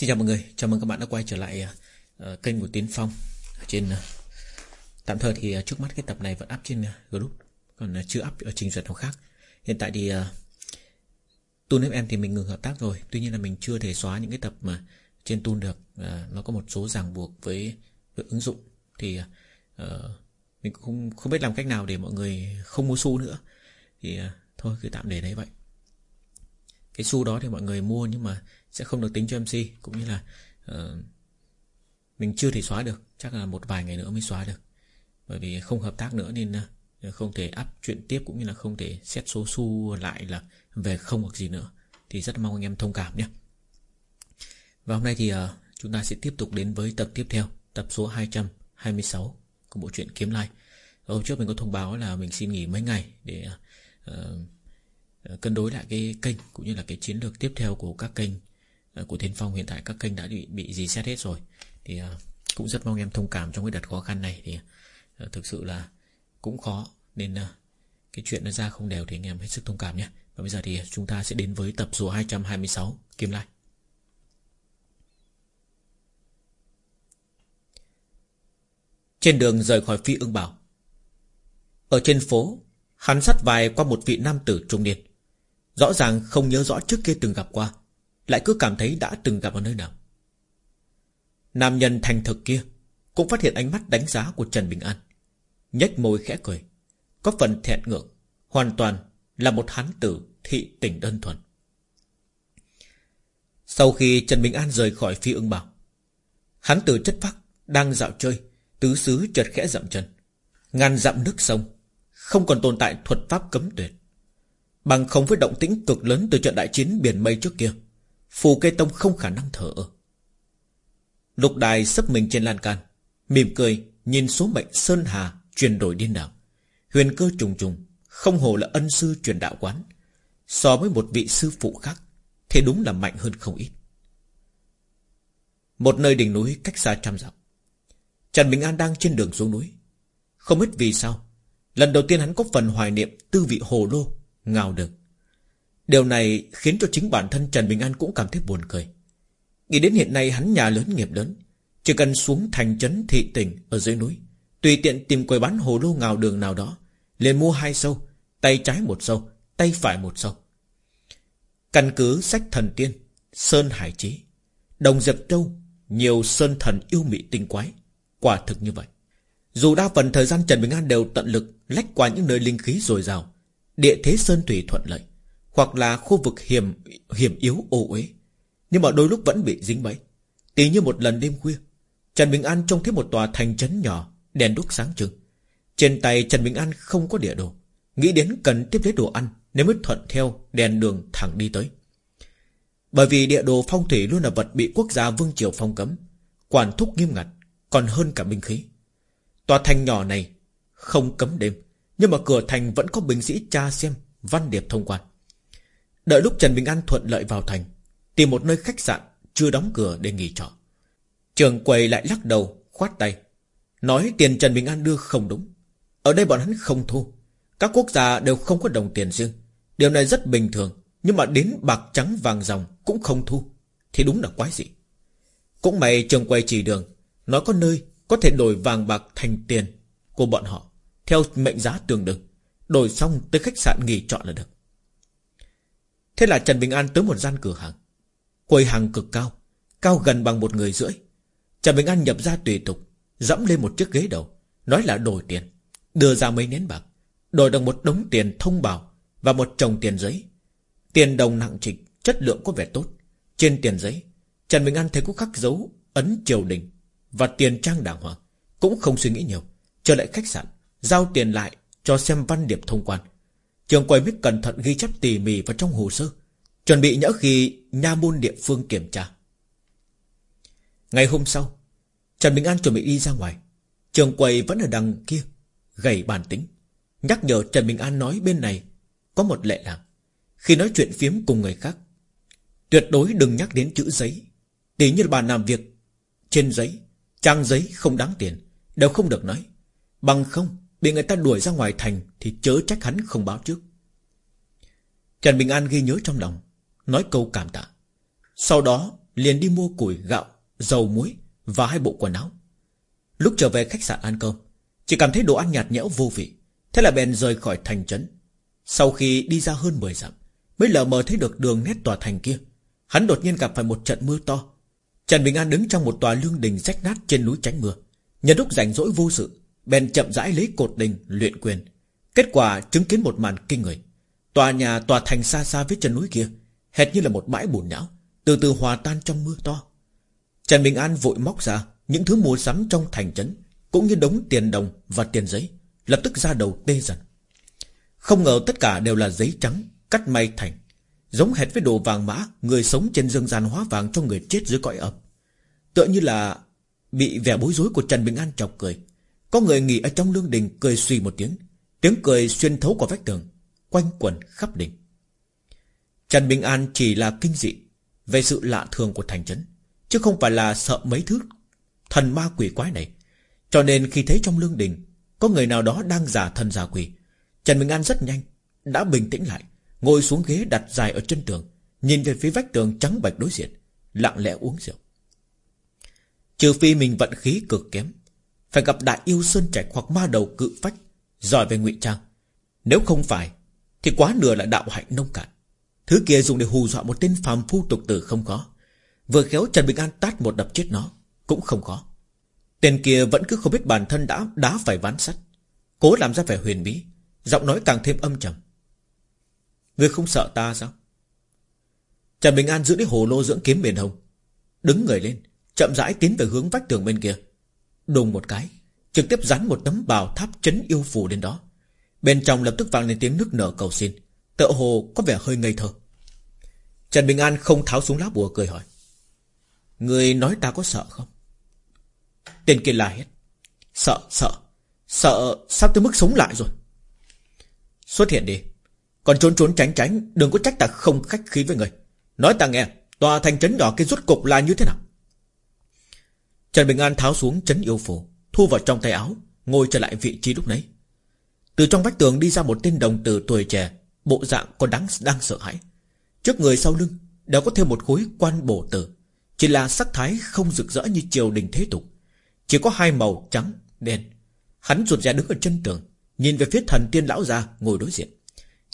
Xin chào mọi người, chào mừng các bạn đã quay trở lại uh, kênh của Tiến Phong trên uh, tạm thời thì uh, trước mắt cái tập này vẫn up trên uh, group còn uh, chưa up ở trình duyệt nào khác. Hiện tại thì uh, Tune em thì mình ngừng hợp tác rồi, tuy nhiên là mình chưa thể xóa những cái tập mà trên Tune được, uh, nó có một số ràng buộc với, với ứng dụng thì uh, mình cũng không, không biết làm cách nào để mọi người không mua xu nữa thì uh, thôi cứ tạm để đấy vậy. Cái xu đó thì mọi người mua nhưng mà sẽ không được tính cho MC cũng như là uh, mình chưa thể xóa được. Chắc là một vài ngày nữa mới xóa được. Bởi vì không hợp tác nữa nên uh, không thể up chuyện tiếp cũng như là không thể xét số xu lại là về không hoặc gì nữa. Thì rất mong anh em thông cảm nhé. Và hôm nay thì uh, chúng ta sẽ tiếp tục đến với tập tiếp theo tập số 226 của bộ truyện kiếm lai. Hôm trước mình có thông báo là mình xin nghỉ mấy ngày để uh, cân đối lại cái kênh cũng như là cái chiến lược tiếp theo của các kênh. Ờ, của Thiên Phong hiện tại các kênh đã bị bị gì xét hết rồi. Thì uh, cũng rất mong em thông cảm trong cái đợt khó khăn này. Thì uh, thực sự là cũng khó. Nên uh, cái chuyện nó ra không đều thì anh em hết sức thông cảm nhé. Và bây giờ thì chúng ta sẽ đến với tập số 226 kim lai. Trên đường rời khỏi phi ưng bảo ở trên phố hắn sắt vai qua một vị nam tử trung niên. Rõ ràng không nhớ rõ trước kia từng gặp qua lại cứ cảm thấy đã từng gặp ở nơi nào. Nam nhân thành thực kia Cũng phát hiện ánh mắt đánh giá của Trần Bình An, nhếch môi khẽ cười, Có phần thẹn ngượng, Hoàn toàn là một hán tử thị tỉnh đơn thuần. Sau khi Trần Bình An rời khỏi phi ưng bảo hán tử chất phác Đang dạo chơi, Tứ xứ chợt khẽ dậm chân. Ngàn dặm nước sông, Không còn tồn tại thuật pháp cấm tuyệt. Bằng không với động tĩnh cực lớn từ trận đại chiến biển mây trước kia Phù cây tông không khả năng thở. Lục đài sấp mình trên lan can, Mỉm cười, Nhìn số mệnh Sơn Hà Chuyển đổi điên đảo Huyền cơ trùng trùng, Không hồ là ân sư truyền đạo quán. So với một vị sư phụ khác, Thì đúng là mạnh hơn không ít. Một nơi đỉnh núi cách xa trăm dặm. Trần Bình An đang trên đường xuống núi. Không biết vì sao, Lần đầu tiên hắn có phần hoài niệm Tư vị hồ lô Ngào được Điều này khiến cho chính bản thân Trần Bình An cũng cảm thấy buồn cười. Nghĩ đến hiện nay hắn nhà lớn nghiệp lớn, chỉ cần xuống thành trấn thị tỉnh ở dưới núi, tùy tiện tìm quầy bán hồ lô ngào đường nào đó, liền mua hai sâu, tay trái một sâu, tay phải một sâu. Căn cứ sách thần tiên, Sơn Hải Chí, Đồng Diệp Châu, nhiều sơn thần yêu mị tinh quái, quả thực như vậy. Dù đa phần thời gian Trần Bình An đều tận lực lách qua những nơi linh khí dồi dào, địa thế sơn thủy thuận lợi, hoặc là khu vực hiểm hiểm yếu ô uế. Nhưng mà đôi lúc vẫn bị dính bẫy. Tí như một lần đêm khuya, Trần Bình An trông thấy một tòa thành trấn nhỏ, Đèn đúc sáng trưng. Trên tay Trần Bình An không có địa đồ. Nghĩ đến cần tiếp lấy đồ ăn Nếu mới thuận theo đèn đường thẳng đi tới. Bởi vì địa đồ phong thủy Luôn là vật bị quốc gia vương triều phong cấm, Quản thúc nghiêm ngặt, Còn hơn cả binh khí. Tòa thành nhỏ này không cấm đêm, Nhưng mà cửa thành vẫn có binh sĩ tra xem, Văn điệp thông quan. Đợi lúc Trần Bình An thuận lợi vào thành, Tìm một nơi khách sạn Chưa đóng cửa để nghỉ trọ. Trường quầy lại lắc đầu, khoát tay, Nói tiền Trần Bình An đưa không đúng. Ở đây bọn hắn không thu. Các quốc gia đều không có đồng tiền riêng. Điều này rất bình thường, Nhưng mà đến bạc trắng vàng dòng cũng không thu, Thì đúng là quái gì Cũng may trường quầy chỉ đường Nói có nơi có thể đổi vàng bạc thành tiền Của bọn họ, Theo mệnh giá tương đương. Đổi xong tới khách sạn nghỉ trọ là được. Thế là Trần Bình An tới một gian cửa hàng. Quầy hàng cực cao Cao gần bằng một người rưỡi. Trần Bình An nhập ra tùy tục, Dẫm lên một chiếc ghế đầu, Nói là đổi tiền. Đưa ra mấy nén bạc, Đổi được một đống tiền thông bảo Và một chồng tiền giấy. Tiền đồng nặng trịch, Chất lượng có vẻ tốt. Trên tiền giấy, Trần Bình An thấy có khắc dấu Ấn triều đình Và tiền trang đàng hoàng. Cũng không suy nghĩ nhiều, Trở lại khách sạn, Giao tiền lại cho xem văn điệp thông quan. Trường quầy biết cẩn thận ghi chép tỉ mỉ vào trong hồ sơ, Chuẩn bị nhỡ khi nha môn địa phương kiểm tra. Ngày hôm sau, Trần Bình An chuẩn bị đi ra ngoài. Trường quầy vẫn ở đằng kia, Gầy bản tính. Nhắc nhở Trần Bình An nói bên này Có một lệ là Khi nói chuyện phiếm cùng người khác, Tuyệt đối đừng nhắc đến chữ giấy. Tí như bà làm việc, Trên giấy, Trang giấy không đáng tiền, Đều không được nói. Bằng không Bị người ta đuổi ra ngoài thành Thì chớ trách hắn không báo trước. Trần Bình An ghi nhớ trong lòng Nói câu cảm tạ. Sau đó Liền đi mua củi, gạo, dầu muối Và hai bộ quần áo. Lúc trở về khách sạn ăn cơm Chỉ cảm thấy đồ ăn nhạt nhẽo vô vị Thế là bèn rời khỏi thành trấn. Sau khi đi ra hơn 10 dặm Mới lờ mờ thấy được đường nét tòa thành kia. Hắn đột nhiên gặp phải một trận mưa to. Trần Bình An đứng trong một tòa lương đình rách nát trên núi tránh mưa Nhân lúc rảnh rỗi vô sự Bèn chậm rãi lấy cột đình, luyện quyền. Kết quả chứng kiến một màn kinh người. Tòa nhà, tòa thành xa xa với chân núi kia, Hệt như là một bãi bùn nhão, Từ từ hòa tan trong mưa to. Trần Bình An vội móc ra Những thứ mua sắm trong thành trấn, Cũng như đống tiền đồng và tiền giấy, Lập tức ra đầu tê dần. Không ngờ tất cả đều là giấy trắng, Cắt may thành, Giống hệt với đồ vàng mã Người sống trên dương gian hóa vàng cho người chết dưới cõi ập Tựa như là Bị vẻ bối rối của Trần Bình An chọc cười. Có người nghỉ ở trong lương đình cười suy một tiếng. Tiếng cười xuyên thấu qua vách tường, Quanh quẩn khắp đỉnh. Trần Bình An chỉ là kinh dị Về sự lạ thường của thành trấn, Chứ không phải là sợ mấy thứ Thần ma quỷ quái này. Cho nên khi thấy trong lương đình, Có người nào đó đang giả thần giả quỷ, Trần Bình An rất nhanh, Đã bình tĩnh lại, Ngồi xuống ghế đặt dài ở chân tường, Nhìn về phía vách tường trắng bạch đối diện, Lặng lẽ uống rượu. Trừ phi mình vận khí cực kém phải gặp đại yêu sơn trạch hoặc ma đầu cự phách, Giỏi về ngụy trang. Nếu không phải, Thì quá nửa là đạo hạnh nông cạn. Thứ kia dùng để hù dọa một tên phàm phu tục tử không có. Vừa khéo Trần Bình An tát một đập chết nó, Cũng không có. Tên kia vẫn cứ không biết bản thân đã đá phải ván sắt, Cố làm ra vẻ huyền bí, Giọng nói càng thêm âm trầm. Ngươi không sợ ta sao? Trần Bình An giữ lấy hồ lô dưỡng kiếm biển hồng, Đứng người lên, Chậm rãi tiến về hướng vách tường bên kia. Đùng một cái, Trực tiếp dán một tấm bào tháp chấn yêu phù lên đó. Bên trong lập tức vang lên tiếng nước nở cầu xin. Tợ hồ có vẻ hơi ngây thơ. Trần Bình An không tháo xuống lá bùa cười hỏi. Người nói ta có sợ không? Tên kia la hết Sợ sợ Sợ sắp tới mức sống lại rồi? Xuất hiện đi. Còn trốn trốn tránh tránh, Đừng có trách ta không khách khí với người. Nói ta nghe, Tòa thành trấn nhỏ kia rút cục là như thế nào? Trần Bình An tháo xuống chấn yêu phù Thu vào trong tay áo Ngồi trở lại vị trí lúc nấy Từ trong vách tường đi ra một tên đồng tử tuổi trẻ Bộ dạng còn đáng đang sợ hãi. Trước người sau lưng Đều có thêm một khối quan bổ tử Chỉ là sắc thái không rực rỡ như triều đình thế tục. Chỉ có hai màu trắng, đen. Hắn ruột ra đứng ở chân tường Nhìn về phía thần tiên lão già ngồi đối diện.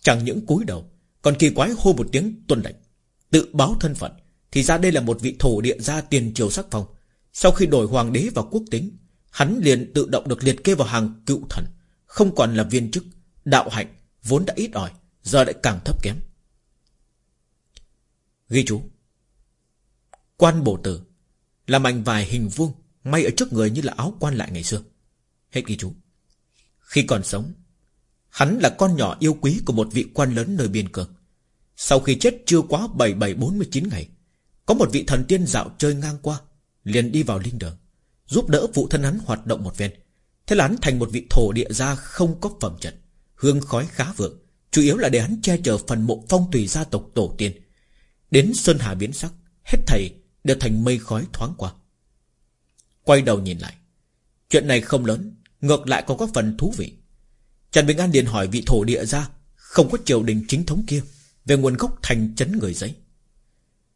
Chẳng những cúi đầu Còn kỳ quái hô một tiếng tuân lệnh Tự báo thân phận Thì ra đây là một vị thổ địa gia tiền triều sắc phong. Sau khi đổi hoàng đế vào quốc tính, Hắn liền tự động được liệt kê vào hàng cựu thần, Không còn là viên chức, Đạo hạnh vốn đã ít ỏi, Giờ lại càng thấp kém. Ghi chú. Quan bổ tử Là mảnh vài hình vuông May ở trước người như là áo quan lại ngày xưa. Hết ghi chú. Khi còn sống, Hắn là con nhỏ yêu quý của một vị quan lớn nơi biên cương. Sau khi chết chưa quá 7749 ngày, Có một vị thần tiên dạo chơi ngang qua Liền đi vào linh đường, Giúp đỡ phụ thân hắn hoạt động một ven Thế là hắn thành một vị thổ địa gia không có phẩm chất, Hương khói khá vượng, Chủ yếu là để hắn che chở phần mộ phong tùy gia tộc tổ tiên. Đến Sơn Hà biến sắc, Hết thầy đều thành mây khói thoáng qua. Quay đầu nhìn lại, Chuyện này không lớn, Ngược lại còn có phần thú vị. Trần Bình An liền hỏi vị thổ địa gia Không có triều đình chính thống kia Về nguồn gốc thành trấn người giấy.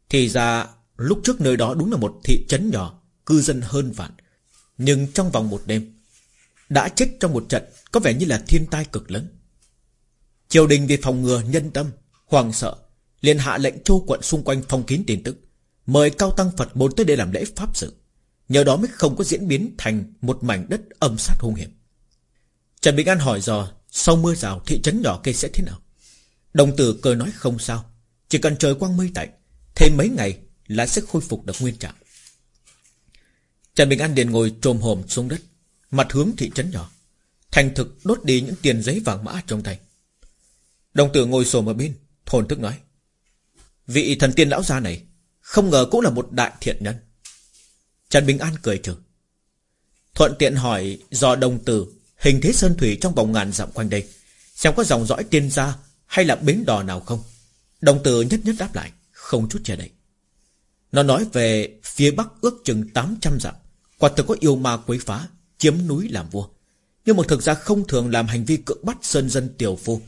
Thì ra lúc trước nơi đó đúng là một thị trấn nhỏ, Cư dân hơn vạn. Nhưng trong vòng một đêm, Đã chết trong một trận, Có vẻ như là thiên tai cực lớn. Triều đình vì phòng ngừa nhân tâm Hoàng sợ, liền hạ lệnh châu quận xung quanh phong kín tin tức, Mời cao tăng Phật môn tới đây làm lễ pháp sự. Nhờ đó mới không có diễn biến thành Một mảnh đất âm sát hung hiểm. Trần Bình An hỏi dò, Sau mưa rào, thị trấn nhỏ kia sẽ thế nào? Đồng tử cười nói không sao, Chỉ cần trời quang mây tạnh, Thêm mấy ngày lại sẽ khôi phục được nguyên trạng. Trần Bình An liền ngồi trồm hồm xuống đất, Mặt hướng thị trấn nhỏ, Thành thực đốt đi những tiền giấy vàng mã trong tay. Đồng tử ngồi xổm ở bên Thồn thức nói, Vị thần tiên lão gia này, Không ngờ cũng là một đại thiện nhân. Trần Bình An cười trừ, Thuận tiện hỏi Do đồng tử Hình thế sơn thủy trong vòng ngàn dặm quanh đây, Xem có dòng dõi tiên gia Hay là bến đò nào không. Đồng tử nhất nhất đáp lại, Không chút che đậy. Nó nói về phía bắc ước chừng 800 dặm. Quả thực có yêu ma quấy phá, Chiếm núi làm vua. Nhưng mà thực ra không thường làm hành vi cưỡng bắt sơn dân tiểu phu.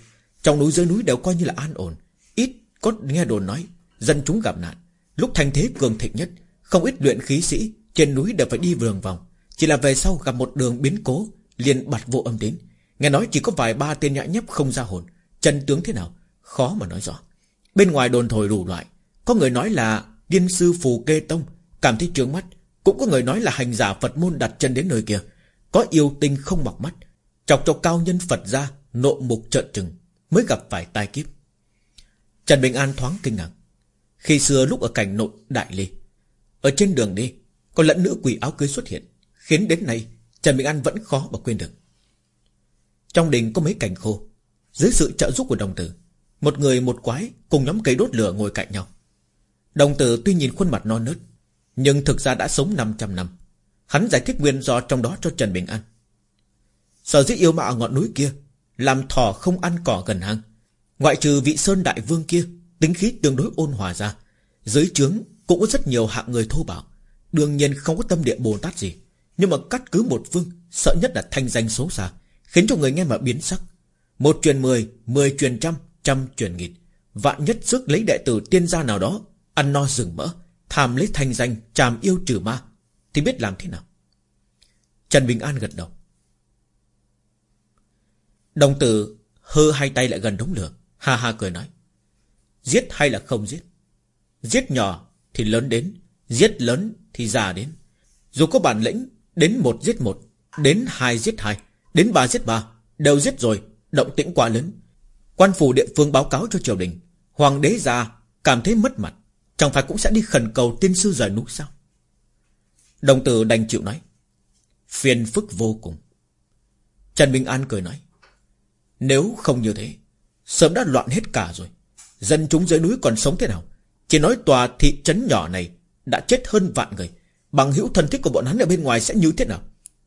Trong núi dưới núi đều coi như là an ổn. Ít có nghe đồn nói, Dân chúng gặp nạn. Lúc thanh thế cường thịnh nhất, Không ít luyện khí sĩ Trên núi đều phải đi vườn vòng. Chỉ là về sau gặp một đường biến cố, liền bật vô âm tín Nghe nói chỉ có vài ba tên nhã nhấp không ra hồn. Chân tướng thế nào? Khó mà nói rõ. Bên ngoài đồn thổi đủ loại. Có người nói là Điên sư phù kê tông Cảm thấy trướng mắt. Cũng có người nói là hành giả Phật môn đặt chân đến nơi kia. Có yêu tinh không mặc mắt. Chọc cho cao nhân Phật ra, Nộ mục trợn trừng, Mới gặp phải tai kiếp. Trần Bình An thoáng kinh ngạc. Khi xưa lúc ở cảnh nội Đại Ly, Ở trên đường đi, Có lẫn nữ quỷ áo cưới xuất hiện, Khiến đến nay Trần Bình An vẫn khó mà quên được. Trong đình có mấy cảnh khô, Dưới sự trợ giúp của đồng tử, Một người một quái cùng nhóm cây đốt lửa ngồi cạnh nhau. Đồng tử tuy nhìn khuôn mặt non nớt Nhưng thực ra đã sống 500 năm. Hắn giải thích nguyên do trong đó cho Trần Bình An. Sở dĩ yêu mạ ở ngọn núi kia Làm thỏ không ăn cỏ gần hang. Ngoại trừ vị Sơn Đại Vương kia Tính khí tương đối ôn hòa ra Dưới trướng cũng có rất nhiều hạng người thô bạo. Đương nhiên không có tâm địa Bồ Tát gì Nhưng mà cắt cứ một vương Sợ nhất là thanh danh xấu xa Khiến cho người nghe mà biến sắc. Một truyền mười, mười truyền trăm, trăm truyền nghìn Vạn nhất sức lấy đệ tử tiên gia nào đó Ăn no rừng mỡ, Tham lấy thanh danh, chàm yêu trừ ma. Thì biết làm thế nào? Trần Bình An gật đầu. Đồng tử hơ hai tay lại gần đống lửa, Ha ha cười nói. Giết hay là không giết? Giết nhỏ thì lớn đến, Giết lớn thì già đến. Dù có bản lĩnh, Đến một giết một, Đến hai giết hai, Đến ba giết ba, Đều giết rồi, Động tĩnh quá lớn. Quan phủ địa phương báo cáo cho triều đình, Hoàng đế già cảm thấy mất mặt. Chẳng phải cũng sẽ đi khẩn cầu tiên sư rời núi sao? Đồng tử đành chịu nói. Phiền phức vô cùng. Trần Bình An cười nói. Nếu không như thế, Sớm đã loạn hết cả rồi. Dân chúng dưới núi còn sống thế nào? Chỉ nói tòa thị trấn nhỏ này Đã chết hơn vạn người. Bằng hữu thân thích của bọn hắn ở bên ngoài sẽ như thế nào?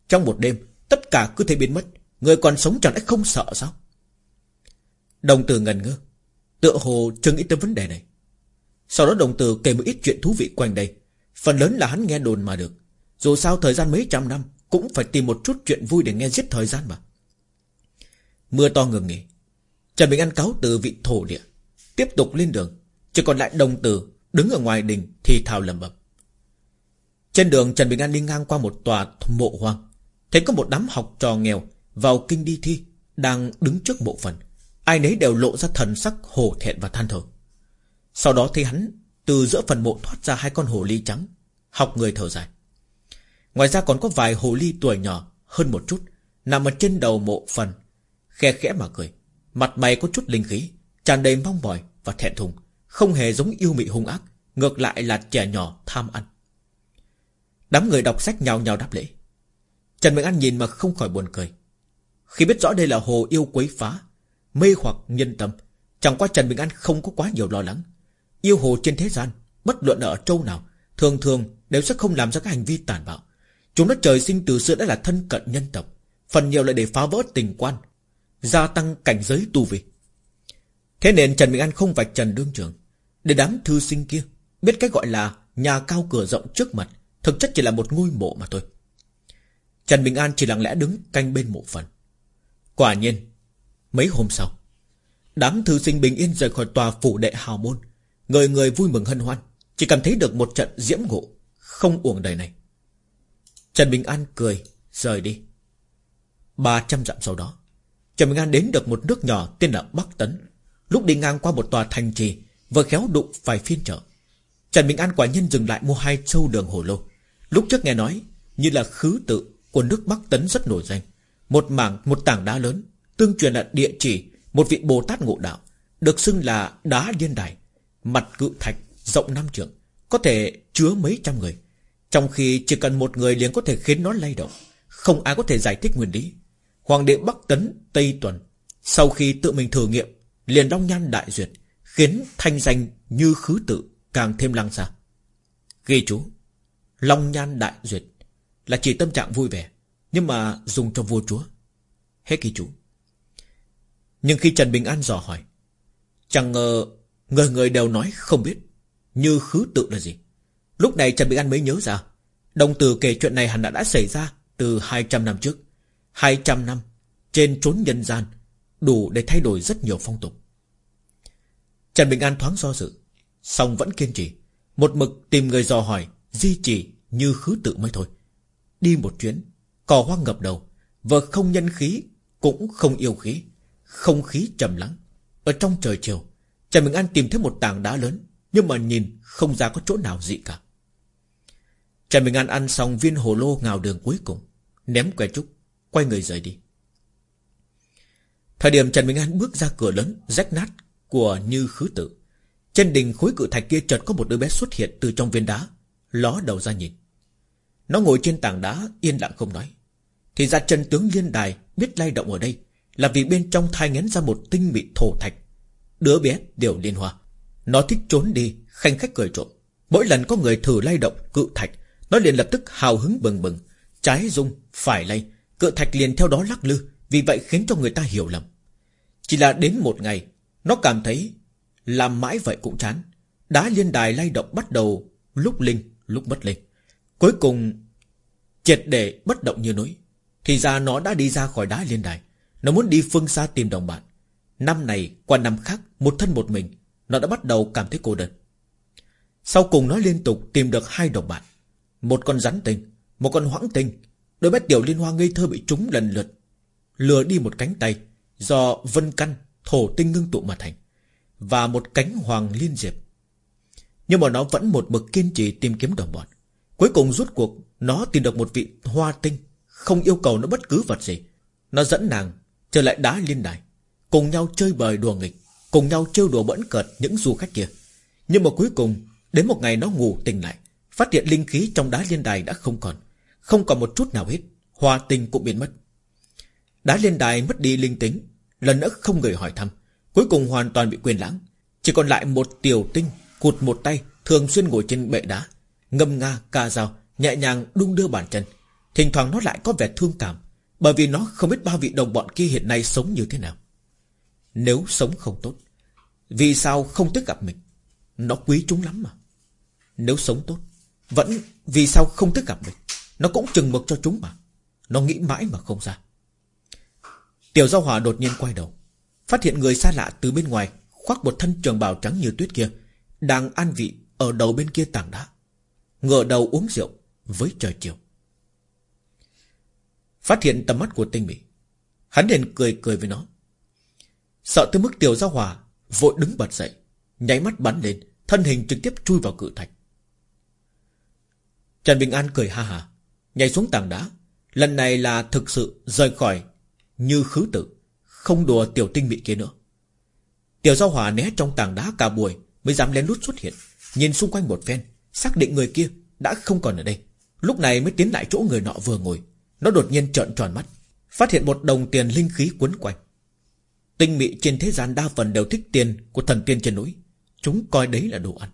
Trong một đêm, Tất cả cứ thế biến mất. Người còn sống chẳng lẽ không sợ sao? Đồng tử ngần ngơ. Tựa hồ chưa nghĩ tới vấn đề này. Sau đó đồng tử kể một ít chuyện thú vị quanh đây. Phần lớn là hắn nghe đồn mà được. Dù sao thời gian mấy trăm năm, Cũng phải tìm một chút chuyện vui để nghe giết thời gian mà. Mưa to ngừng nghỉ. Trần Bình An cáo từ vị thổ địa. Tiếp tục lên đường. Chỉ còn lại đồng tử, Đứng ở ngoài đình, thì thào lầm bầm Trên đường, Trần Bình An đi ngang qua một tòa mộ hoang. Thấy có một đám học trò nghèo Vào kinh đi thi, Đang đứng trước mộ phần. Ai nấy đều lộ ra thần sắc hổ thẹn và than thở. Sau đó thấy hắn Từ giữa phần mộ thoát ra hai con hồ ly trắng, Học người thở dài. Ngoài ra còn có vài hồ ly tuổi nhỏ, Hơn một chút, Nằm ở trên đầu mộ phần, Khe khẽ mà cười. Mặt mày có chút linh khí, tràn đầy mong mỏi và thẹn thùng, Không hề giống yêu mị hung ác, Ngược lại là trẻ nhỏ tham ăn. Đám người đọc sách nhào nhào đáp lễ. Trần Bình An nhìn mà không khỏi buồn cười. Khi biết rõ đây là hồ yêu quấy phá, Mê hoặc nhân tâm, Chẳng qua Trần Bình An không có quá nhiều lo lắng. Yêu hồ trên thế gian, Bất luận ở châu nào, Thường thường đều sẽ không làm ra các hành vi tàn bạo. Chúng nó trời sinh từ xưa đã là thân cận nhân tộc, Phần nhiều lại để phá vỡ tình quan, Gia tăng cảnh giới tu vi Thế nên Trần Bình An không vạch trần đương trường. Để đám thư sinh kia Biết cái gọi là nhà cao cửa rộng trước mặt, Thực chất chỉ là một ngôi mộ mà thôi. Trần Bình An chỉ lặng lẽ đứng canh bên mộ phần. Quả nhiên, Mấy hôm sau, Đám thư sinh bình yên rời khỏi tòa phủ đệ hào môn Người người vui mừng hân hoan Chỉ cảm thấy được một trận diễm ngộ Không uổng đời này. Trần Bình An cười Rời đi. Ba trăm dặm sau đó Trần Bình An đến được một nước nhỏ tên là Bắc Tấn. Lúc đi ngang qua một tòa thành trì Vừa khéo đụng phải phiên chợ. Trần Bình An quả nhân dừng lại mua hai châu đường hồ lô. Lúc trước nghe nói Như là khứ tự của nước Bắc Tấn rất nổi danh. Một mảng, một tảng đá lớn Tương truyền là địa chỉ Một vị Bồ Tát ngộ đạo Được xưng là đá điên đài. Mặt cự thạch rộng năm trượng, Có thể chứa mấy trăm người. Trong khi chỉ cần một người liền có thể khiến nó lay động, Không ai có thể giải thích nguyên lý. Hoàng đế Bắc Tấn Tây Tuần, Sau khi tự mình thử nghiệm, Liền long nhan đại duyệt, Khiến thanh danh như khứ tự Càng thêm lăng xa. Ghi chú, Long nhan đại duyệt Là chỉ tâm trạng vui vẻ, Nhưng mà dùng cho vua chúa. Hết ghi chú. Nhưng khi Trần Bình An dò hỏi, Chẳng ngờ Người người đều nói không biết. Như khứ tự là gì? Lúc này Trần Bình An mới nhớ ra. Đồng từ kể chuyện này hẳn đã đã xảy ra Từ 200 năm trước. 200 năm Trên trốn nhân gian Đủ để thay đổi rất nhiều phong tục. Trần Bình An thoáng do dự Xong vẫn kiên trì, Một mực tìm người dò hỏi, Di chỉ như khứ tự mới thôi. Đi một chuyến Cỏ hoang ngập đầu, Vợ không nhân khí Cũng không yêu khí, Không khí trầm lắng. Ở trong trời chiều Trần Bình An tìm thấy một tảng đá lớn, Nhưng mà nhìn không ra có chỗ nào dị cả. Trần Bình An ăn xong viên hồ lô ngào đường cuối cùng, Ném que trúc, Quay người rời đi. Thời điểm Trần Bình An bước ra cửa lớn, Rách nát của Như Khứ Tử, Trên đỉnh khối cự thạch kia chợt có một đứa bé xuất hiện từ trong viên đá, Ló đầu ra nhìn. Nó ngồi trên tảng đá, yên lặng không nói. Thì ra chân tướng liên đài Biết lay động ở đây Là vì bên trong thai ngén ra một tinh mịn thổ thạch Đứa bé đều liên hoa. Nó thích trốn đi khanh khách cười trộm. Mỗi lần có người thử lay động cự thạch Nó liền lập tức hào hứng bừng bừng. Trái rung, phải lay. Cự thạch liền theo đó lắc lư Vì vậy khiến cho người ta hiểu lầm. Chỉ là đến một ngày Nó cảm thấy Làm mãi vậy cũng chán. Đá liên đài lay động bắt đầu Lúc linh, lúc bất linh. Cuối cùng Triệt để bất động như núi. Thì ra nó đã đi ra khỏi đá liên đài. Nó muốn đi phương xa tìm đồng bạn. Năm này qua năm khác một thân một mình, Nó đã bắt đầu cảm thấy cô đơn. Sau cùng nó liên tục tìm được hai đồng bạn. Một con rắn tinh, Một con hoãng tinh. Đôi bé tiểu liên hoa ngây thơ bị trúng lần lượt. Lừa đi một cánh tay Do vân căn, thổ tinh ngưng tụ mà thành, Và một cánh hoàng liên diệp. Nhưng mà nó vẫn một mực kiên trì tìm kiếm đồng bọn. Cuối cùng rút cuộc, Nó tìm được một vị hoa tinh, Không yêu cầu nó bất cứ vật gì. Nó dẫn nàng trở lại đá liên đài, Cùng nhau chơi bời đùa nghịch. Cùng nhau trêu đùa bẩn cợt những du khách kia. Nhưng mà cuối cùng, Đến một ngày nó ngủ tỉnh lại, Phát hiện linh khí trong đá liên đài đã không còn Không còn một chút nào hết hòa tình cũng biến mất. Đá liên đài mất đi linh tính, Lần nữa không người hỏi thăm, Cuối cùng hoàn toàn bị quên lãng. Chỉ còn lại một tiểu tinh, Cụt một tay, Thường xuyên ngồi trên bệ đá, Ngâm nga, ca dao, Nhẹ nhàng đung đưa bàn chân. Thỉnh thoảng nó lại có vẻ thương cảm, Bởi vì nó không biết ba vị đồng bọn kia hiện nay sống như thế nào nếu sống không tốt. Vì sao không tức gặp mình? Nó quý chúng lắm mà. Nếu sống tốt, Vẫn vì sao không tức gặp mình? Nó cũng chừng mực cho chúng mà. Nó nghĩ mãi mà không ra. Tiểu Giao Hòa đột nhiên quay đầu, Phát hiện người xa lạ từ bên ngoài Khoác một thân trường bào trắng như tuyết kia, Đang an vị ở đầu bên kia tảng đá, Ngửa đầu uống rượu Với trời chiều. Phát hiện tầm mắt của tinh mỹ Hắn liền cười cười với nó. Sợ tới mức tiểu gia hòa Vội đứng bật dậy, Nháy mắt bắn lên, Thân hình trực tiếp chui vào cự thạch. Trần Bình An cười ha ha Nhảy xuống tảng đá. Lần này là thực sự rời khỏi Như khứ tử, Không đùa tiểu tinh bị kia nữa. Tiểu giao hòa né trong tảng đá cả buổi Mới dám lén lút xuất hiện, Nhìn xung quanh một phen, Xác định người kia đã không còn ở đây. Lúc này mới tiến lại chỗ người nọ vừa ngồi. Nó đột nhiên trợn tròn mắt, Phát hiện một đồng tiền linh khí quấn quanh. Tinh mị trên thế gian đa phần đều thích tiền Của thần tiên trên núi. Chúng coi đấy là đồ ăn.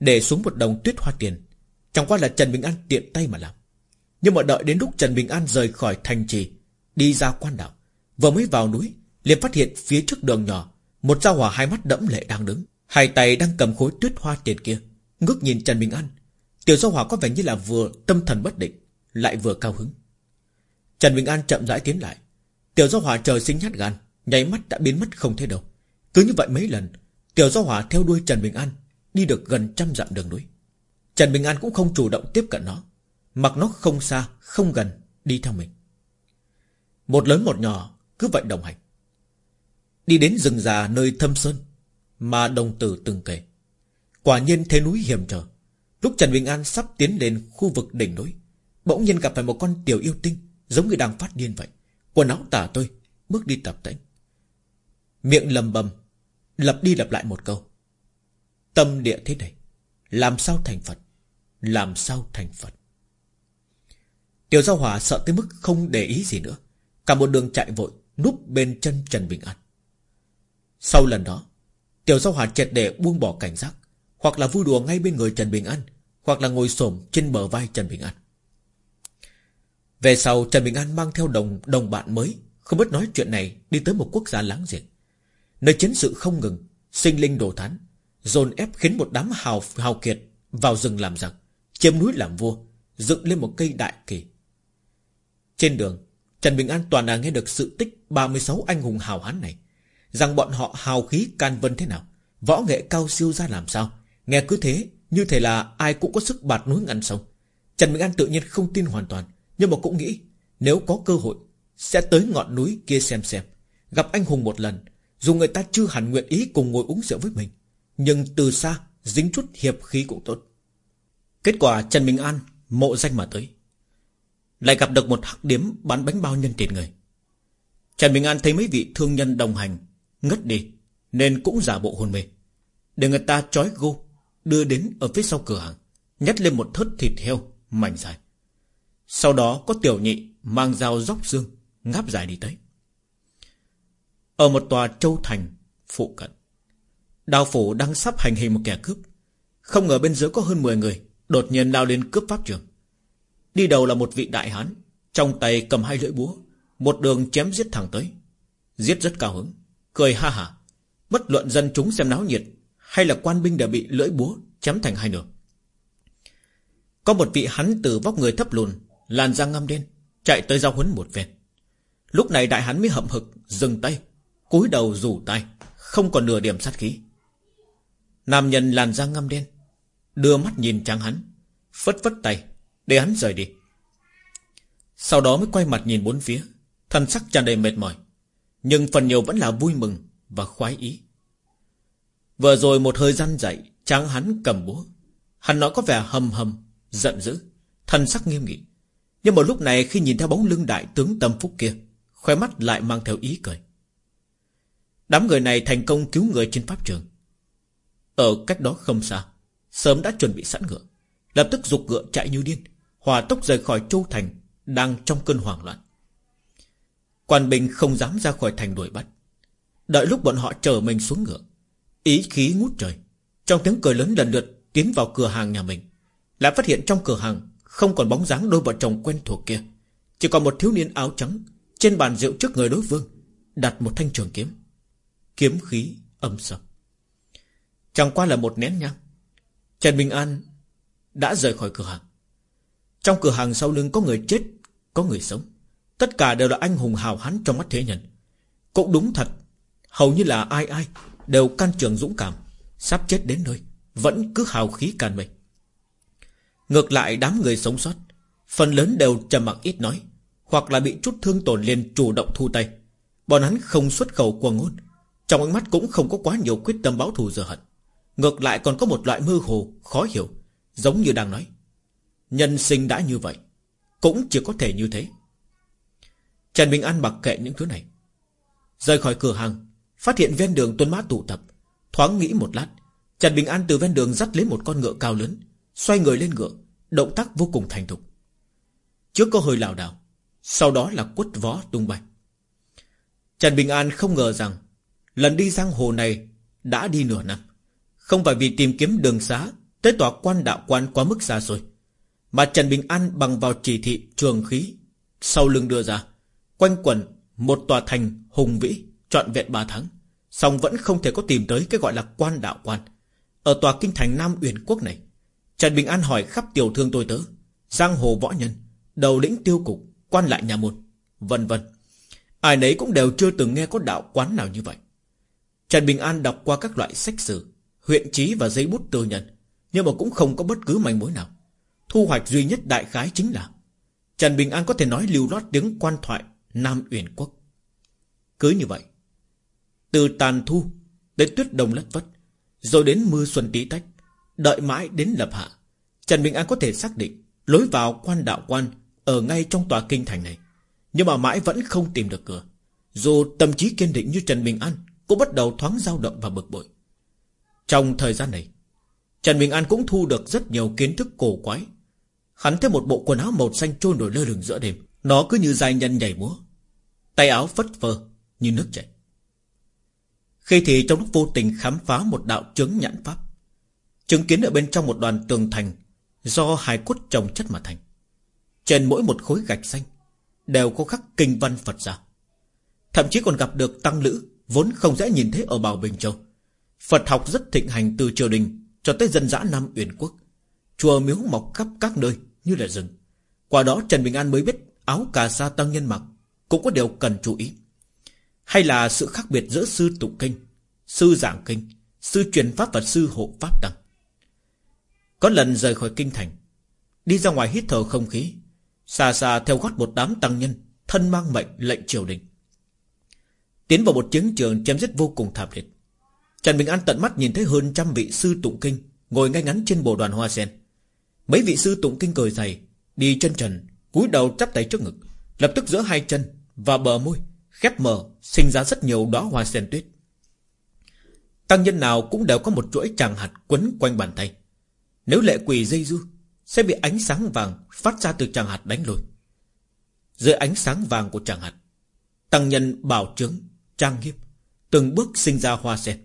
Để xuống một đồng tuyết hoa tiền. Chẳng qua là Trần Bình An tiện tay mà làm. Nhưng mà đợi đến lúc Trần Bình An rời khỏi thành trì, Đi ra quan đảo Vừa mới vào núi, liền phát hiện phía trước đường nhỏ, Một gia hỏa hai mắt đẫm lệ đang đứng, Hai tay đang cầm khối tuyết hoa tiền kia. Ngước nhìn Trần Bình An, Tiểu gia hỏa có vẻ như là vừa tâm thần bất định, Lại vừa cao hứng. Trần Bình An chậm rãi tiến lại Tiểu do hỏa trời sinh nhát gan, Nháy mắt đã biến mất không thấy đâu. Cứ như vậy mấy lần, Tiểu do hỏa theo đuôi Trần Bình An Đi được gần trăm dặm đường núi. Trần Bình An cũng không chủ động tiếp cận nó, Mặc nó không xa, không gần, Đi theo mình. Một lớn một nhỏ, cứ vậy đồng hành. Đi đến rừng già nơi thâm sơn, Mà đồng tử từng kể Quả nhiên thế núi hiểm trở. Lúc Trần Bình An sắp tiến đến khu vực đỉnh núi, Bỗng nhiên gặp phải một con tiểu yêu tinh, Giống như đang phát điên vậy. Quần áo tả tôi, Bước đi tập tễnh Miệng lầm bầm, Lặp đi lặp lại một câu. Tâm địa thế này, Làm sao thành Phật, Làm sao thành Phật. Tiểu Giao Hòa sợ tới mức không để ý gì nữa, Cả một đường chạy vội, Núp bên chân Trần Bình An. Sau lần đó, Tiểu Giao Hòa triệt để buông bỏ cảnh giác, Hoặc là vui đùa ngay bên người Trần Bình An, Hoặc là ngồi xổm trên bờ vai Trần Bình An về sau Trần Bình An mang theo đồng đồng bạn mới, Không biết nói chuyện này Đi tới một quốc gia láng giềng. Nơi chiến sự không ngừng, Sinh linh đổ thán, Dồn ép khiến một đám hào hào kiệt Vào rừng làm giặc, Chiếm núi làm vua, Dựng lên một cây đại kỳ. Trên đường, Trần Bình An toàn là nghe được sự tích 36 anh hùng hào hán này, Rằng bọn họ hào khí can vân thế nào, Võ nghệ cao siêu ra làm sao. Nghe cứ thế, Như thể là ai cũng có sức bạt núi ngăn sông. Trần Bình An tự nhiên không tin hoàn toàn. Nhưng mà cũng nghĩ, Nếu có cơ hội, Sẽ tới ngọn núi kia xem xem. Gặp anh hùng một lần, Dù người ta chưa hẳn nguyện ý cùng ngồi uống rượu với mình, Nhưng từ xa, Dính chút hiệp khí cũng tốt. Kết quả Trần Bình An Mộ danh mà tới. Lại gặp được một hắc điếm bán bánh bao nhân tiền người. Trần Bình An thấy mấy vị thương nhân đồng hành, Ngất đi, Nên cũng giả bộ hôn mê. Để người ta trói gô, Đưa đến ở phía sau cửa hàng, Nhét lên một thớt thịt heo, mảnh dài. Sau đó có tiểu nhị Mang dao dốc xương, Ngáp dài đi tới. Ở một tòa châu thành Phụ cận, Đào phủ đang sắp hành hình một kẻ cướp. Không ngờ bên dưới có hơn 10 người, Đột nhiên lao lên cướp pháp trường. Đi đầu là một vị đại hán, Trong tay cầm hai lưỡi búa, Một đường chém giết thẳng tới. Giết rất cao hứng, Cười ha hả. Bất luận dân chúng xem náo nhiệt, Hay là quan binh đã bị lưỡi búa chém thành hai nửa. Có một vị hắn từ vóc người thấp lùn Làn da ngăm đen, Chạy tới giao huấn một phen. Lúc này đại hắn mới hậm hực, Dừng tay, cúi đầu rủ tay Không còn nửa điểm sát khí. Nam nhân làn da ngăm đen, Đưa mắt nhìn tráng hắn, Phất phất tay, Để hắn rời đi. Sau đó mới quay mặt nhìn bốn phía Thân sắc tràn đầy mệt mỏi, Nhưng phần nhiều vẫn là vui mừng Và khoái ý. Vừa rồi một hơi gian dậy, Tráng hắn cầm búa. Hắn nói có vẻ hầm hầm, Giận dữ Thân sắc nghiêm nghị. Nhưng một lúc này khi nhìn theo bóng lưng đại tướng tâm phúc kia Khóe mắt lại mang theo ý cười. Đám người này thành công cứu người trên pháp trường. Ở cách đó không xa, Sớm đã chuẩn bị sẵn ngựa, Lập tức dục ngựa chạy như điên, Hòa tốc rời khỏi Châu Thành Đang trong cơn hoảng loạn. Quan binh không dám ra khỏi thành đuổi bắt. Đợi lúc bọn họ chờ mình xuống ngựa, Ý khí ngút trời, Trong tiếng cười lớn lần lượt tiến vào cửa hàng nhà mình, Lại phát hiện trong cửa hàng không còn bóng dáng đôi vợ chồng quen thuộc kia Chỉ còn một thiếu niên áo trắng Trên bàn rượu trước người đối phương Đặt một thanh trường kiếm Kiếm khí âm sầm Chẳng qua là một nén nhang Trần Bình An đã rời khỏi cửa hàng. Trong cửa hàng sau lưng có người chết, có người sống. Tất cả đều là anh hùng hào hán trong mắt thế nhân. Cũng đúng thật, hầu như là ai ai đều can trường dũng cảm, sắp chết đến nơi, vẫn cứ hào khí can mình. Ngược lại đám người sống sót, phần lớn đều trầm mặc ít nói, hoặc là bị chút thương tổn liền chủ động thu tay. Bọn hắn không xuất khẩu quần ngôn, trong ánh mắt cũng không có quá nhiều quyết tâm báo thù giờ hận. Ngược lại còn có một loại mơ hồ Khó hiểu Giống như đang nói Nhân sinh đã như vậy Cũng chỉ có thể như thế Trần Bình An mặc kệ những thứ này Rời khỏi cửa hàng Phát hiện ven đường tuân mã tụ tập Thoáng nghĩ một lát Trần Bình An từ ven đường dắt lấy một con ngựa cao lớn Xoay người lên ngựa, Động tác vô cùng thành thục. Trước có hơi lảo đảo, Sau đó là quất vó tung bay. Trần Bình An không ngờ rằng, Lần đi giang hồ này Đã đi nửa năm. Không phải vì tìm kiếm đường xá Tới tòa quan đạo quan quá mức xa xôi, Mà Trần Bình An bằng vào chỉ thị trường khí, Sau lưng đưa ra, Quanh quẩn một tòa thành hùng vĩ, Trọn vẹn 3 tháng, song vẫn không thể có tìm tới cái gọi là quan đạo quan. Ở tòa kinh thành Nam Uyển Quốc này Trần Bình An hỏi khắp tiểu thương tôi tớ Giang hồ võ nhân, Đầu lĩnh tiêu cục, Quan lại nhà môn Vân vân. Ai nấy cũng đều chưa từng nghe có đạo quán nào như vậy. Trần Bình An đọc qua các loại sách sử, huyện trí và giấy bút tư nhận Nhưng mà cũng không có bất cứ manh mối nào. Thu hoạch duy nhất đại khái chính là, Trần Bình An có thể nói lưu loát tiếng quan thoại Nam Uyển Quốc. Cứ như vậy, Từ tàn thu Đến tuyết đông lất vất, Rồi đến mưa xuân tí tách Đợi mãi đến lập hạ, Trần Bình An có thể xác định Lối vào quan đạo quan Ở ngay trong tòa kinh thành này, Nhưng mà mãi vẫn không tìm được cửa. Dù tâm trí kiên định như Trần Bình An Cũng bắt đầu thoáng dao động và bực bội. Trong thời gian này, Trần Bình An cũng thu được rất nhiều kiến thức cổ quái. Hắn thấy một bộ quần áo màu xanh trôi nổi lơ lửng giữa đêm. Nó cứ như dài nhân nhảy múa. Tay áo phất phơ như nước chảy. Khi thì trong lúc vô tình khám phá một đạo chứng nhãn pháp Chứng kiến ở bên trong một đoàn tường thành Do hài cốt trồng chất mà thành Trên mỗi một khối gạch xanh Đều có khắc kinh văn Phật giáo Thậm chí còn gặp được tăng lữ Vốn không dễ nhìn thấy ở Bảo Bình Châu Phật học rất thịnh hành từ triều đình cho tới dân dã Nam Uyển Quốc. Chùa miếu mọc khắp các nơi như là rừng. Qua đó Trần Bình An mới biết áo cà sa tăng nhân mặc cũng có điều cần chú ý. Hay là sự khác biệt giữa sư tụng kinh, sư giảng kinh, sư truyền pháp và sư hộ pháp tăng. Có lần rời khỏi kinh thành, Đi ra ngoài hít thở không khí, Xa xa theo gót một đám tăng nhân, Thân mang mệnh lệnh triều đình. Tiến vào một chiến trường chém giết vô cùng thảm liệt. Trần Bình An tận mắt nhìn thấy hơn trăm vị sư tụng kinh Ngồi ngay ngắn trên bộ đoàn hoa sen. Mấy vị sư tụng kinh cười dày Đi chân trần, cúi đầu chắp tay trước ngực, Lập tức giữa hai chân và bờ môi, Khép mở, sinh ra rất nhiều đóa hoa sen tuyết. Tăng nhân nào cũng đều có một chuỗi tràng hạt quấn quanh bàn tay. Nếu lệ quỷ dây du, Sẽ bị ánh sáng vàng phát ra từ tràng hạt đánh lùi Dưới ánh sáng vàng của tràng hạt, Tăng nhân bảo trướng Trang nghiêm Từng bước sinh ra hoa sen.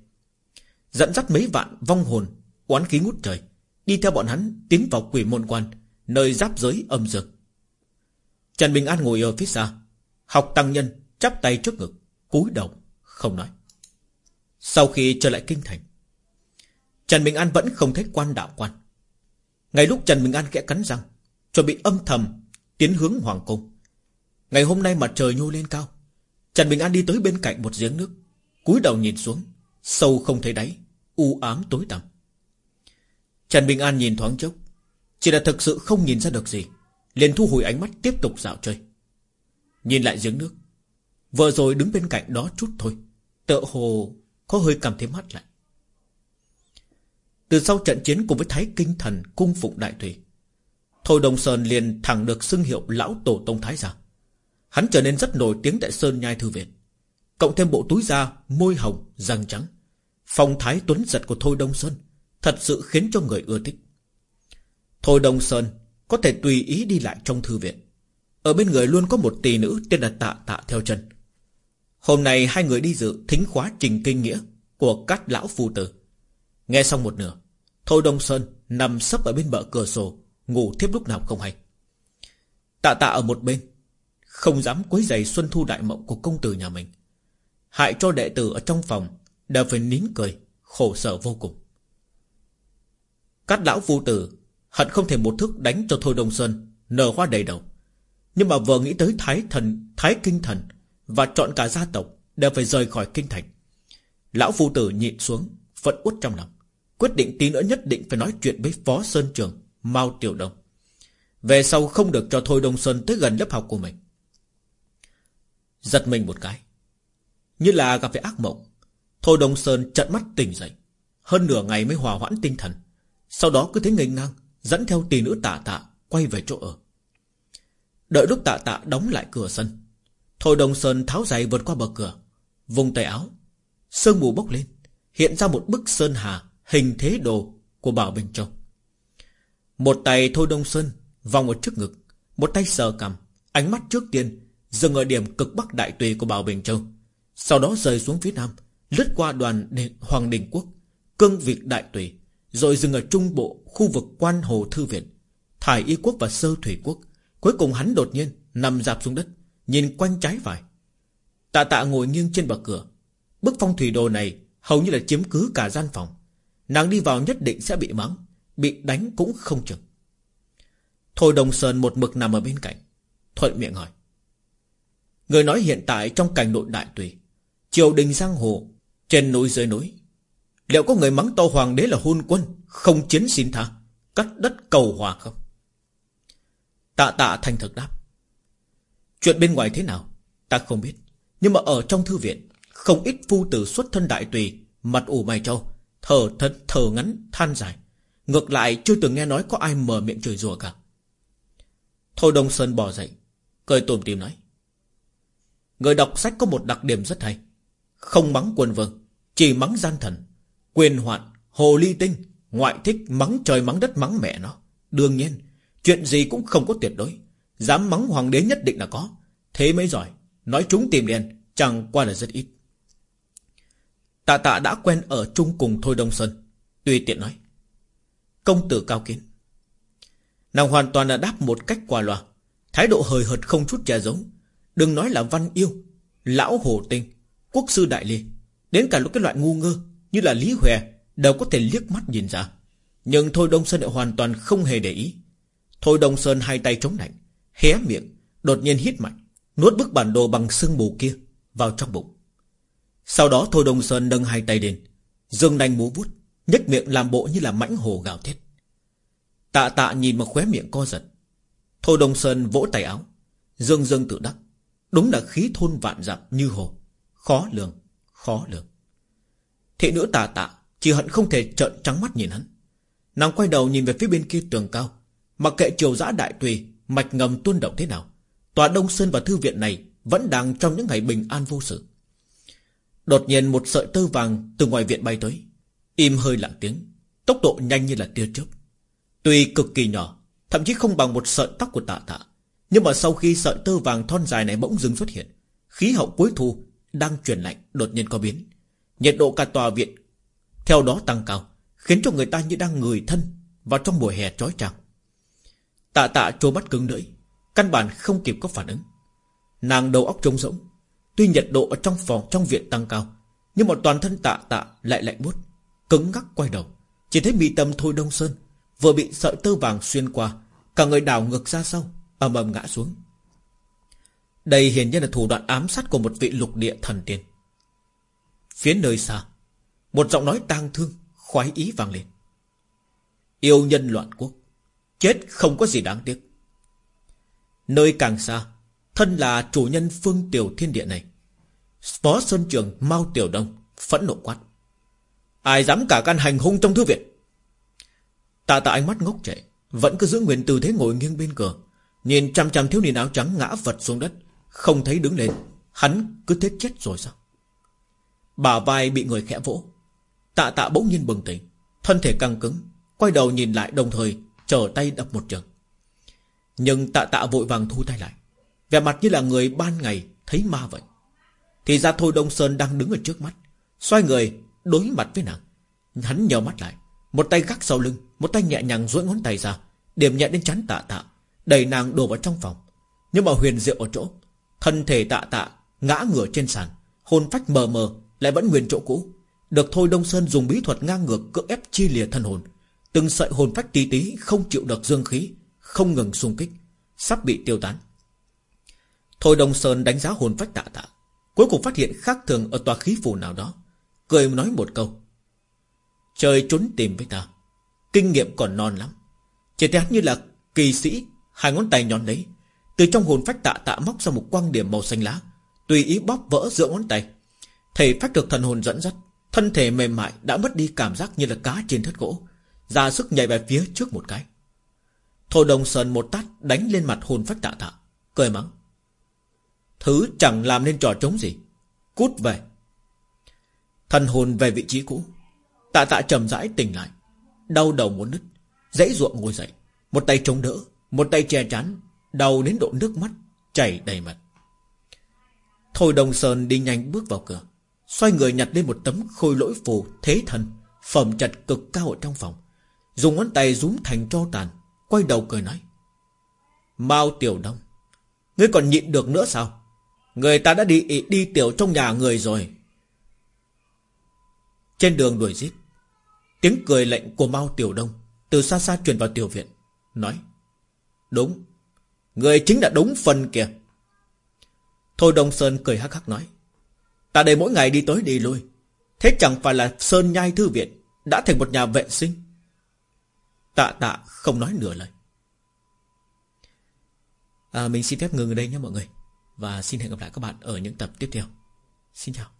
Dẫn dắt mấy vạn vong hồn, Oán khí ngút trời, Đi theo bọn hắn tiến vào quỷ môn quan, Nơi giáp giới âm dương. Trần Bình An ngồi ở phía xa, Học tăng nhân chắp tay trước ngực, cúi đầu, không nói. Sau khi trở lại kinh thành, Trần Bình An vẫn không thấy quan đạo quan. Ngày lúc Trần Bình An kẽ cắn răng, Chuẩn bị âm thầm Tiến hướng Hoàng Cung. Ngày hôm nay mặt trời nhô lên cao, Trần Bình An đi tới bên cạnh một giếng nước, cúi đầu nhìn xuống, Sâu không thấy đáy, U ám tối tăm. Trần Bình An nhìn thoáng chốc, Chỉ là thực sự không nhìn ra được gì, liền thu hồi ánh mắt tiếp tục dạo chơi. Nhìn lại giếng nước vợ rồi đứng bên cạnh đó chút thôi Tợ hồ có hơi cảm thấy mát lại từ sau trận chiến cùng với Thái Kinh Thần Cung Phụng Đại Thủy Thôi Đồng Sơn liền thẳng được xưng hiệu Lão Tổ Tông Thái Gia. Hắn trở nên rất nổi tiếng tại Sơn Nhai Thư Viện Cộng thêm bộ túi da Môi hồng, răng trắng Phong thái tuấn giật của Thôi Đông Sơn Thật sự khiến cho người ưa thích. Thôi Đông Sơn Có thể tùy ý đi lại trong thư viện. Ở bên người luôn có một tỷ nữ Tên là Tạ Tạ theo chân. Hôm nay hai người đi dự thính khóa trình kinh nghĩa Của các lão phù tử. Nghe xong một nửa, Thôi Đông Sơn nằm sấp ở bên bờ cửa sổ, Ngủ thiếp lúc nào không hay. Tạ tạ ở một bên, Không dám quấy giày xuân thu đại mộng của công tử nhà mình. Hại cho đệ tử ở trong phòng, Đều phải nín cười, Khổ sở vô cùng. Cát lão vô tử Hận không thể một thức đánh cho Thôi Đông Sơn, Nở hoa đầy đầu. Nhưng mà vừa nghĩ tới Thái thần, Thái Kinh Thần Và chọn cả gia tộc Đều phải rời khỏi kinh thành. Lão phu tử nhịn xuống Phận út trong lòng. Quyết định tí nữa nhất định phải nói chuyện với Phó Sơn Trường, Mao Tiểu Đông. Về sau không được cho Thôi Đông Sơn tới gần lớp học của mình. Giật mình một cái. Như là gặp phải ác mộng, Thôi Đông Sơn trận mắt tỉnh dậy. Hơn nửa ngày mới hòa hoãn tinh thần. Sau đó cứ thấy ngây ngang, Dẫn theo tỷ nữ tạ tạ Quay về chỗ ở. Đợi lúc tạ tạ đóng lại cửa sân, Thôi Đông Sơn tháo giày vượt qua bờ cửa, Vùng tay áo, Sương mù bốc lên, Hiện ra một bức sơn hà Hình thế đồ của Bảo Bình Châu. Một tay Thôi Đông Sơn Vòng ở trước ngực, Một tay sờ cầm Ánh mắt trước tiên Dừng ở điểm cực bắc đại tùy của Bảo Bình Châu, Sau đó rời xuống phía nam, Lướt qua đoàn Hoàng Đình Quốc, Cương Việt Đại Tùy, Rồi dừng ở trung bộ khu vực quan hồ thư viện, Thải Y Quốc và Sơ Thủy Quốc. Cuối cùng hắn đột nhiên nằm dạp xuống đất, Nhìn quanh trái phải. Tạ tạ ngồi nghiêng trên bậc cửa. Bức phong thủy đồ này hầu như là chiếm cứ cả gian phòng. Nàng đi vào nhất định sẽ bị mắng, Bị đánh cũng không chừng. Thôi Đồng Sơn một mực nằm ở bên cạnh, Thuận miệng hỏi. Người nói hiện tại trong cảnh nội đại tùy, Triều đình giang hồ, Trên núi dưới núi, Liệu có người mắng to hoàng đế là hôn quân, Không chiến xin tha, Cắt đất cầu hòa không? Tạ tạ thành thực đáp. Chuyện bên ngoài thế nào, Ta không biết, Nhưng mà ở trong thư viện, Không ít phu tử xuất thân đại tùy, Mặt ủ mày trâu Thở thật thở ngắn than dài. Ngược lại chưa từng nghe nói có ai mở miệng chửi rủa cả. Thôi Đông Sơn bỏ dậy Cười tùm tìm nói. Người đọc sách có một đặc điểm rất hay. Không mắng quân vương Chỉ mắng gian thần Quyền hoạn, hồ ly tinh Ngoại thích mắng trời mắng đất mắng mẹ nó. Đương nhiên Chuyện gì cũng không có tuyệt đối. Dám mắng hoàng đế nhất định là có. Thế mới giỏi Nói chúng tìm đen Chẳng qua là rất ít. Tạ tạ đã quen ở chung cùng Thôi Đông Sơn. Tùy tiện nói, Công tử cao kiến. Nàng hoàn toàn là đáp một cách qua loa. Thái độ hời hợt không chút che giấu. Đừng nói là văn yêu, Lão hồ tinh, Quốc sư đại liên Đến cả lúc cái loại ngu ngơ Như là Lý Hòe Đều có thể liếc mắt nhìn ra. Nhưng Thôi Đông Sơn lại hoàn toàn không hề để ý. Thôi Đông Sơn hai tay chống lạnh Hé miệng, Đột nhiên hít mạnh, Nuốt bức bản đồ bằng sương mù kia Vào trong bụng. Sau đó Thôi Đông Sơn nâng hai tay lên. Dương nanh múa vút nhếch miệng làm bộ như là mãnh hồ gào thét. Tạ tạ nhìn mà khóe miệng co giật. Thôi Đông Sơn vỗ tay áo. Dương dương tự đắc Đúng là khí thôn vạn dặm như hồ. Khó lường, khó lường. Thị nữ tạ tạ Chỉ hận không thể trợn trắng mắt nhìn hắn. Nàng quay đầu nhìn về phía bên kia tường cao. Mặc kệ triều giã đại tùy Mạch ngầm tuôn động thế nào Tòa Đông Sơn và thư viện này Vẫn đang trong những ngày bình an vô sự. Đột nhiên một sợi tơ vàng Từ ngoài viện bay tới. Im hơi lặng tiếng, Tốc độ nhanh như là tia chớp. Tuy cực kỳ nhỏ, Thậm chí không bằng một sợi tóc của tạ tạ Nhưng mà sau khi sợi tơ vàng thon dài này bỗng dưng xuất hiện, Khí hậu cuối thu Đang chuyển lạnh, đột nhiên có biến. Nhiệt độ cả tòa viện Theo đó tăng cao, Khiến cho người ta như đang người thân Vào trong mùa hè trói trăng Tạ tạ trố mắt cứng lưỡi, Căn bản không kịp có phản ứng. Nàng đầu óc trống rỗng Tuy nhiệt độ ở trong phòng trong viện tăng cao, Nhưng một toàn thân tạ tạ lại lạnh buốt, Cứng ngắc quay đầu. Chỉ thấy mi tâm thôi đông sơn, Vừa bị sợi tơ vàng xuyên qua, Cả người đảo ngược ra sau, ầm ầm ngã xuống. Đây hiển nhiên là thủ đoạn ám sát của một vị lục địa thần tiên. Phía nơi xa, Một giọng nói tang thương, Khoái ý vang lên. Yêu nhân loạn quốc, Chết không có gì đáng tiếc. Nơi càng xa, Thân là chủ nhân phương tiểu thiên địa này Phó Sơn Trường Mao Tiểu Đông Phẫn nộ quát. Ai dám cả căn hành hung trong thư viện? Tạ tạ ánh mắt ngốc trẻ Vẫn cứ giữ nguyên tư thế ngồi nghiêng bên cửa, Nhìn chăm chăm thiếu niên áo trắng ngã vật xuống đất, Không thấy đứng lên, Hắn cứ thế chết rồi sao? Bà vai bị người khẽ vỗ, Tạ tạ bỗng nhiên bừng tỉnh, Thân thể căng cứng, Quay đầu nhìn lại đồng thời Trở tay đập một trường. Nhưng tạ tạ vội vàng thu tay lại, Vẻ mặt như là người ban ngày, Thấy ma vậy. Thì ra Thôi Đông Sơn đang đứng ở trước mắt, Xoay người đối mặt với nàng. Hắn nhờ mắt lại, Một tay gác sau lưng, Một tay nhẹ nhàng duỗi ngón tay ra, Điểm nhẹ đến chán tạ tạ, Đẩy nàng đổ vào trong phòng. Nhưng mà huyền diệu ở chỗ, Thân thể tạ tạ ngã ngửa trên sàn, Hồn phách mờ mờ lại vẫn nguyên chỗ cũ. Được Thôi Đông Sơn dùng bí thuật ngang ngược cưỡng ép chi lìa thân hồn, Từng sợi hồn phách tí tí không chịu được dương khí, Không ngừng xung kích, Sắp bị tiêu tán. Thôi Đông Sơn đánh giá hồn phách tạ tạ Cuối cùng phát hiện khác thường ở tòa khí phủ nào đó. Cười nói một câu. Trời trốn tìm với ta. Kinh nghiệm còn non lắm. Chỉ thấy như là kỳ sĩ, Hai ngón tay nhón lấy Từ trong hồn phách tạ tạ móc ra một quang điểm màu xanh lá. Tùy ý bóp vỡ giữa ngón tay. Thầy phát được thần hồn dẫn dắt. Thân thể mềm mại đã mất đi cảm giác như là cá trên thất gỗ. Ra sức nhảy về phía trước một cái. Thổ đồng sơn một tát đánh lên mặt hồn phách tạ tạ. Cười mắng. Thứ chẳng làm nên trò trống gì. Cút về. Thần hồn về vị trí cũ. Tạ tạ trầm rãi tỉnh lại. Đau đầu muốn nứt. Dãy ruộng ngồi dậy. Một tay chống đỡ. Một tay che chắn. Đau đến độ nước mắt Chảy đầy mặt. Thôi đồng sơn đi nhanh bước vào cửa. Xoay người nhặt lên một tấm khôi lỗi phù Thế thần, Phẩm chặt cực cao ở trong phòng. Dùng ngón tay rúm thành tro tàn, Quay đầu cười nói. Mao Tiểu Đông, Ngươi còn nhịn được nữa sao? Người ta đã đi đi tiểu trong nhà người rồi. Trên đường đuổi giết Tiếng cười lệnh của Mao Tiểu Đông Từ xa xa truyền vào tiểu viện Nói Đúng Người chính là đúng phần kìa. Thôi Đông Sơn cười hắc hắc nói Ta đây mỗi ngày đi tới đi lui Thế chẳng phải là Sơn Nhai Thư Viện Đã thành một nhà vệ sinh? Tạ tạ không nói nửa lời. À, Mình xin phép ngừng ở đây nhé mọi người. Và xin hẹn gặp lại các bạn ở những tập tiếp theo. Xin chào.